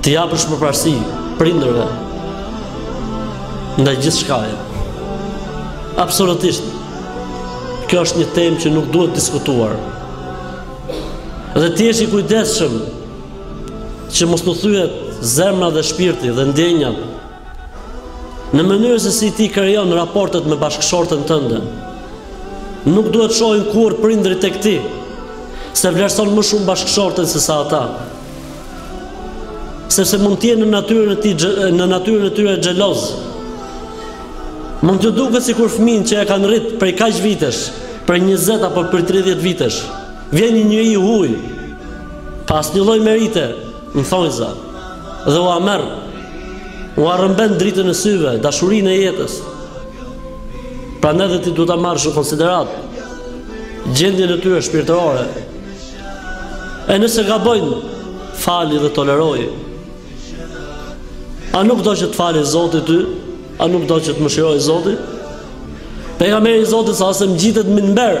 T'i japësh përparësi Prindërve Ndaj gjithçkaje Absolutisht Kjo është një temë që nuk duhet diskutuar Dhe të jesh i kujdesshëm Që mos t'u thyhet zemra dhe shpirti dhe ndjenjat Në mënyrë se si ti krijon raportet me bashkëshorten tënde. Nuk duhet të shohin kurrë prindërit tek ti, se vlerëson më shumë bashkëshorten se sa ata. Sepse mund të jenë në natyrën e tij në natyrën e tyre xheloz. Mund t'u duket sikur fëmijën që e kanë rrit prej kaq vitesh, prej 20 apo prej 30 vitesh, vjen një njeri i huaj, pa asnjë lloj merite, Në thonjza, dhe ua merr, ua rrëmben dritën e syve, dashurinë e jetës. Prandaj dhe ti duhet ta marrësh në konsideratë gjendjen e tyre shpirtërore. E nëse gabojnë, fali dhe toleroi. A nuk do që të falë Zoti ty? A nuk do që të mëshirojë Zoti? Pejgamberi i Zotit s.a.s. ngjitet në minber,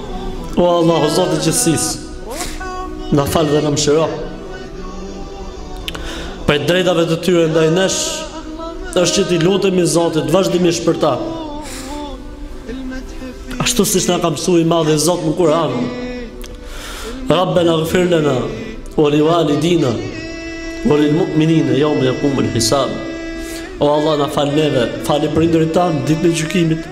O Allah, o Zot i gjithësisë, na fal dhe na mshiro. Prej të drejtave të tyre ndaj nesh, është që t'i lutemi Zotit, vazhdimisht për ta. Ashtu siç na ka msu i madhi Zot në Kur'an. Rabbenagfir lena, ue li ualidina, ue lil mu'minine, jeume jekumul hisab. O Allah, na fal neve, fali prindërit tanë, ditën e gjykimit.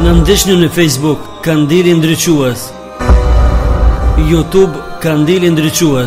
Na ndiqni në Facebook Kandili Ndriçues. YouTube Kandili Ndriçues.